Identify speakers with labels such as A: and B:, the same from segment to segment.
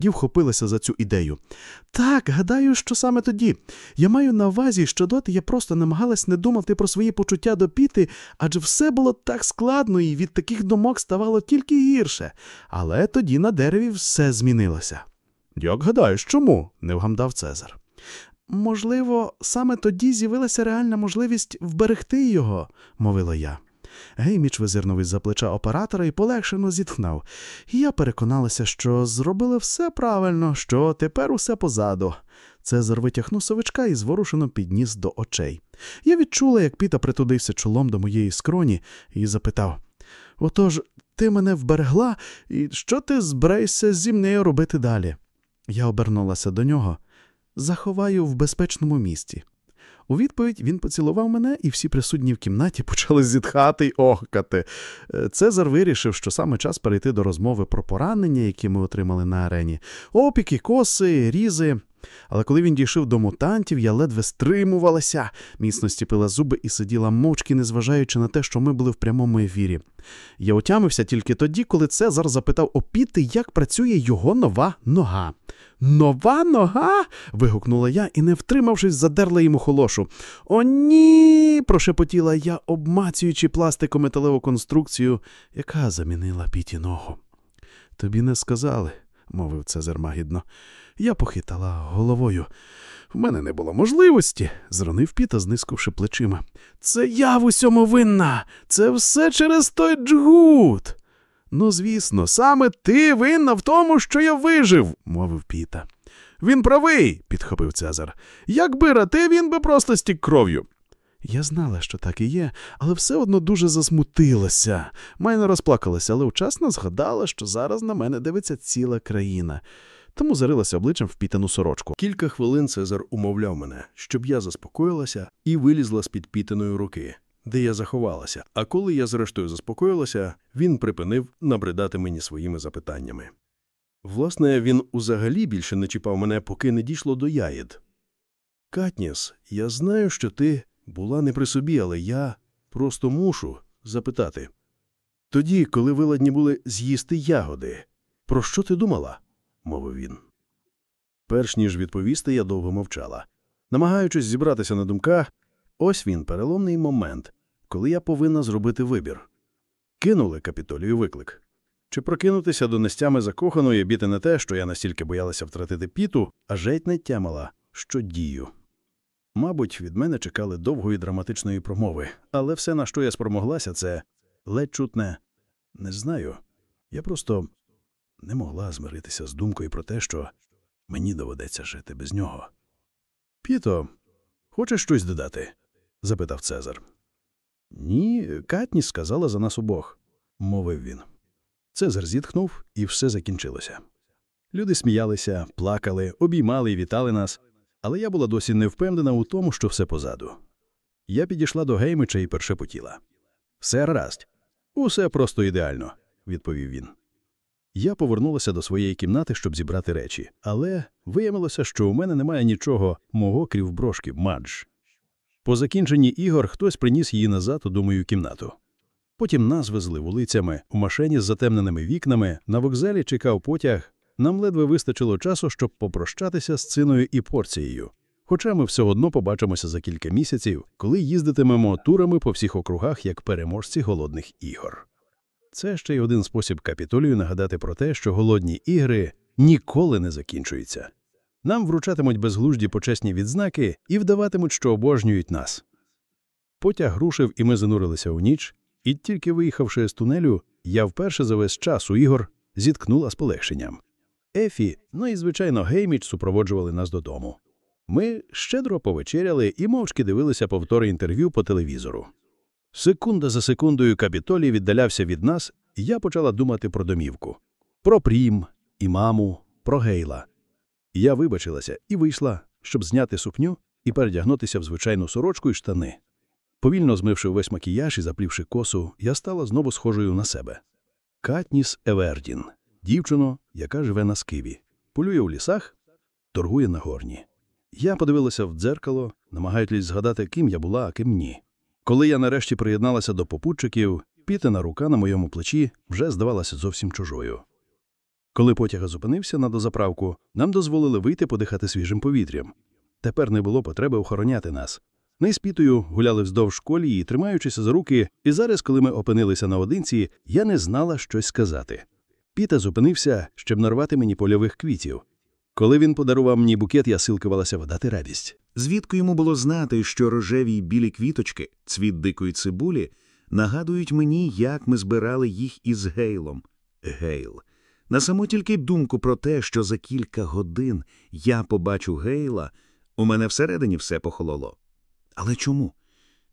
A: Тоді вхопилася за цю ідею. Так, гадаю, що саме тоді. Я маю на увазі, що доти я просто намагалась не думати про свої почуття до піти, адже все було так складно, і від таких думок ставало тільки гірше. Але тоді на дереві все змінилося. Як гадаєш, чому? не вгамдав Цезар. Можливо, саме тоді з'явилася реальна можливість вберегти його, мовила я. Гейміч визирнув із-за плеча оператора і полегшено зітхнув. Я переконалася, що зробили все правильно, що тепер усе позаду. Цезар витягнув совичка і зворушено підніс до очей. Я відчула, як Піта притудився чолом до моєї скроні і запитав: Отож, ти мене вберегла, і що ти збираєшся зі мною робити далі? Я обернулася до нього. Заховаю в безпечному місці. У відповідь він поцілував мене, і всі присутні в кімнаті почали зітхати й охкати. Е, Цезар вирішив, що саме час перейти до розмови про поранення, які ми отримали на арені, опіки, коси, різи. Але коли він дійшов до мутантів, я ледве стримувалася, міцно стіпила зуби і сиділа мовчки, незважаючи на те, що ми були в прямому ефірі. Я отямився тільки тоді, коли Цезар запитав опіти, як працює його нова нога. Нова нога. вигукнула я і, не втримавшись, задерла йому холошу. О, ні. прошепотіла я, обмацюючи пластику металеву конструкцію, яка замінила піті ногу. Тобі не сказали, мовив Цезар магідно. Я похитала головою. В мене не було можливості, зронив Піта, знискувши плечима. Це я в усьому винна. Це все через той джгут. Ну, звісно, саме ти винна в тому, що я вижив, мовив Піта. Він правий, підхопив Цезар. Якби рати, він би просто стік кров'ю. Я знала, що так і є, але все одно дуже засмутилася. Майно розплакалася, але вчасно згадала, що зараз на мене дивиться ціла країна. Тому зарилася обличчям в пітану сорочку.
B: Кілька хвилин Цезар умовляв мене, щоб я заспокоїлася і вилізла з-під пітаної руки, де я заховалася. А коли я зрештою заспокоїлася, він припинив набридати мені своїми запитаннями. Власне, він узагалі більше не чіпав мене, поки не дійшло до яїд. Катніс, я знаю, що ти була не при собі, але я просто мушу запитати. Тоді, коли ви ладні були з'їсти ягоди, про що ти думала? мовив він. Перш ніж відповісти, я довго мовчала. Намагаючись зібратися на думках, ось він переломний момент, коли я повинна зробити вибір. Кинули капітолію виклик. Чи прокинутися до нестями закоханої біти не те, що я настільки боялася втратити піту, а жеть не тямила, що дію. Мабуть, від мене чекали довгої драматичної промови, але все, на що я спромоглася, це ледь чутне не знаю. Я просто не могла змиритися з думкою про те, що мені доведеться жити без нього. Піто, хочеш щось додати? запитав Цезар. Ні, Катніс сказала за нас обох, мовив він. Цезар зітхнув, і все закінчилося. Люди сміялися, плакали, обіймали і вітали нас, але я була досі не впевнена у тому, що все позаду. Я підійшла до Геймича і першепотіла. Все гаразд, усе просто ідеально, відповів він. Я повернулася до своєї кімнати, щоб зібрати речі, але виявилося, що у мене немає нічого мого крів брошки, мадж. По закінченні ігор хтось приніс її назад у мою кімнату. Потім нас везли вулицями, у машині з затемненими вікнами, на вокзалі чекав потяг. Нам ледве вистачило часу, щоб попрощатися з циною і порцією. Хоча ми все одно побачимося за кілька місяців, коли їздитимемо турами по всіх округах як переможці голодних ігор. Це ще й один спосіб капітолію нагадати про те, що голодні ігри ніколи не закінчуються. Нам вручатимуть безглужді почесні відзнаки і вдаватимуть, що обожнюють нас. Потяг рушив, і ми занурилися у ніч, і тільки виїхавши з тунелю, я вперше за весь час у ігор зіткнула з полегшенням. Ефі, ну і, звичайно, Гейміч супроводжували нас додому. Ми щедро повечеряли і мовчки дивилися повтори інтерв'ю по телевізору. Секунда за секундою капітолій віддалявся від нас, і я почала думати про домівку, про прім, і маму, про гейла. Я вибачилася і вийшла, щоб зняти сукню і передягнутися в звичайну сорочку і штани. Повільно змивши весь макіяж і заплівши косу, я стала знову схожою на себе. Катніс Евердін, дівчино, яка живе на скиві, полює у лісах, торгує на горні. Я подивилася в дзеркало, намагаючись згадати, ким я була, а ким ні. Коли я нарешті приєдналася до попутчиків, пітина рука на моєму плечі вже здавалася зовсім чужою. Коли потяг зупинився на дозаправку, нам дозволили вийти подихати свіжим повітрям. Тепер не було потреби охороняти нас. Ми з Пітою гуляли вздовж колії, тримаючися за руки, і зараз, коли ми опинилися наодинці, я не знала щось сказати. Піта зупинився, щоб нарвати мені польових квітів. Коли він подарував мені букет, я силкувалася вдати радість.
C: Звідки йому було знати, що рожеві й білі квіточки, цвіт дикої цибулі, нагадують мені, як ми збирали їх із Гейлом. Гейл. На саму тільки думку про те, що за кілька годин я побачу Гейла, у мене всередині все похололо. Але чому?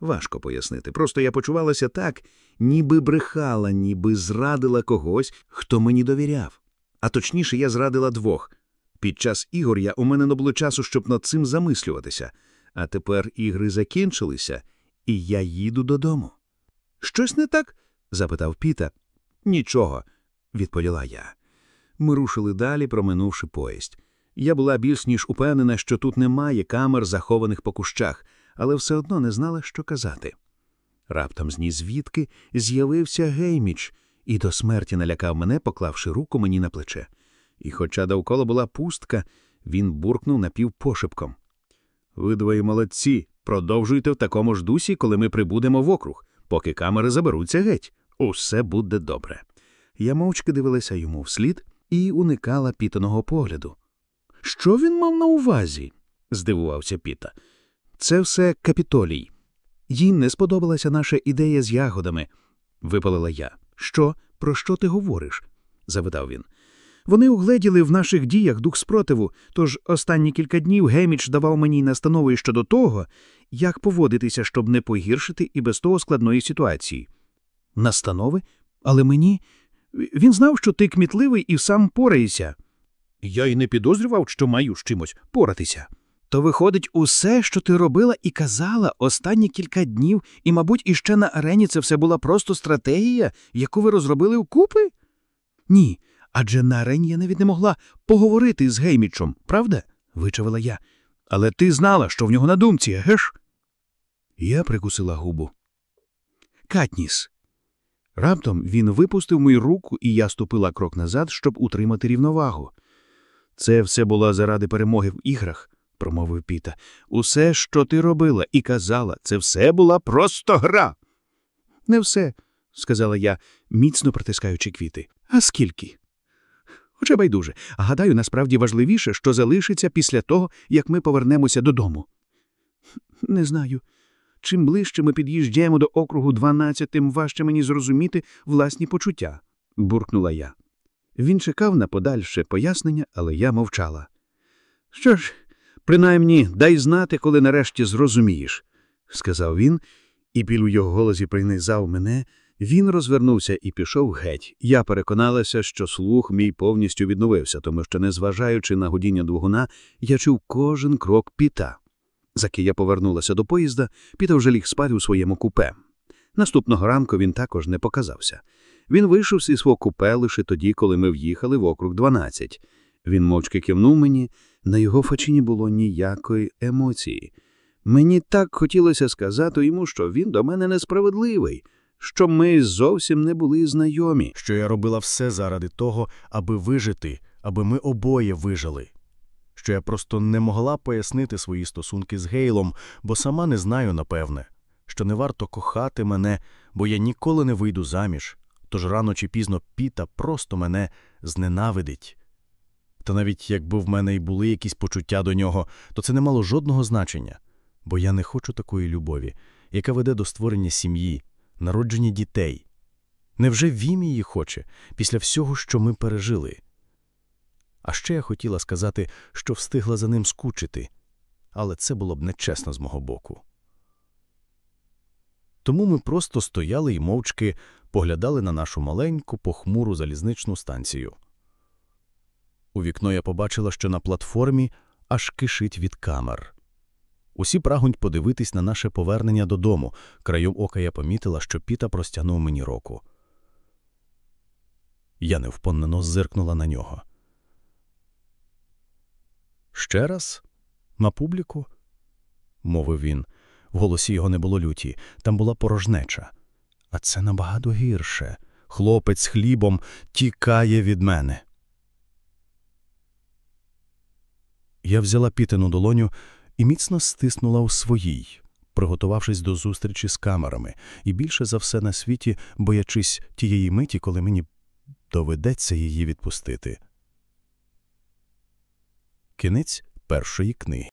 C: Важко пояснити. Просто я почувалася так, ніби брехала, ніби зрадила когось, хто мені довіряв. А точніше, я зрадила двох. Під час ігор я у мене не було часу, щоб над цим замислюватися. А тепер ігри закінчилися, і я їду додому. Щось не так? запитав Піта. Нічого, відповіла я. Ми рушили далі, проминувши поїзд. Я була більш ніж упевнена, що тут немає камер, захованих по кущах, але все одно не знала, що казати. Раптом з ні звідки з'явився Гейміч і до смерті налякав мене, поклавши руку мені на плече. І, хоча довкола була пустка, він буркнув напівпошепком. Ви двоє молодці, продовжуйте в такому ж дусі, коли ми прибудемо в округ, поки камери заберуться геть. Усе буде добре. Я мовчки дивилася йому вслід і уникала пітаного погляду. Що він мав на увазі? здивувався Піта. Це все капітолій. Їм не сподобалася наша ідея з ягодами, випалила я. Що, про що ти говориш? запитав він. Вони угледіли в наших діях дух спротиву, тож останні кілька днів Геміч давав мені настанови щодо того, як поводитися, щоб не погіршити і без того складної ситуації. Настанови? Але мені. Він знав, що ти кмітливий і сам пораєшся. Я й не підозрював, що маю з чимось поратися. То виходить, усе, що ти робила і казала останні кілька днів, і, мабуть, іще на арені це все була просто стратегія, яку ви розробили вкупи? Ні, адже на арені я навіть не могла поговорити з Геймічем, правда? вичавила я. Але ти знала, що в нього на думці, геш? Я прикусила губу. Катніс. Раптом він випустив мою руку, і я ступила крок назад, щоб утримати рівновагу. Це все було заради перемоги в іграх, промовив Піта. Усе, що ти робила і казала, це все була просто гра. Не все, сказала я, міцно притискаючи квіти. А скільки? Хоча байдуже, гадаю, насправді важливіше, що залишиться після того, як ми повернемося додому. Не знаю. Чим ближче ми під'їжджаємо до округу 12, тим важче мені зрозуміти власні почуття, буркнула я. Він чекав на подальше пояснення, але я мовчала. Що ж, принаймні, дай знати, коли нарешті зрозумієш, сказав він, і біль у його голосі принизав мене. Він розвернувся і пішов геть. Я переконалася, що слух мій повністю відновився, тому що, незважаючи на гудіння двигуна, я чув кожен крок піта. Заки я повернулася до поїзда, Піта вже ліг спати у своєму купе. Наступного ранку він також не показався. Він вийшов зі свого купе лише тоді, коли ми в'їхали в округ 12. Він мовчки кивнув мені, на його фачині було ніякої емоції. Мені так хотілося сказати йому, що він до мене несправедливий, що ми зовсім не були знайомі.
D: що я робила все заради того, аби вижити, аби ми обоє вижили. Що я просто не могла пояснити свої стосунки з Гейлом, бо сама не знаю, напевне, що не варто кохати мене, бо я ніколи не вийду заміж, тож рано чи пізно Піта просто мене зненавидить. Та навіть якби в мене й були якісь почуття до нього, то це не мало жодного значення, бо я не хочу такої любові, яка веде до створення сім'ї, народження дітей. Невже він її хоче після всього, що ми пережили? А ще я хотіла сказати, що встигла за ним скучити, але це було б нечесно з мого боку. Тому ми просто стояли і мовчки поглядали на нашу маленьку похмуру залізничну станцію. У вікно я побачила, що на платформі аж кишить від камер. Усі прагнуть подивитись на наше повернення додому. Краєм ока я помітила, що Піта простягнув мені року. Я невпоннено зиркнула на нього. Ще раз? На публіку? мовив він. В голосі його не було люті, там була порожнеча. А це набагато гірше. Хлопець хлібом тікає від мене. Я взяла пітину долоню і міцно стиснула у своїй, приготувавшись до зустрічі з камерами, і більше за все на світі, боячись тієї миті, коли мені доведеться її відпустити. Кінець першої книги.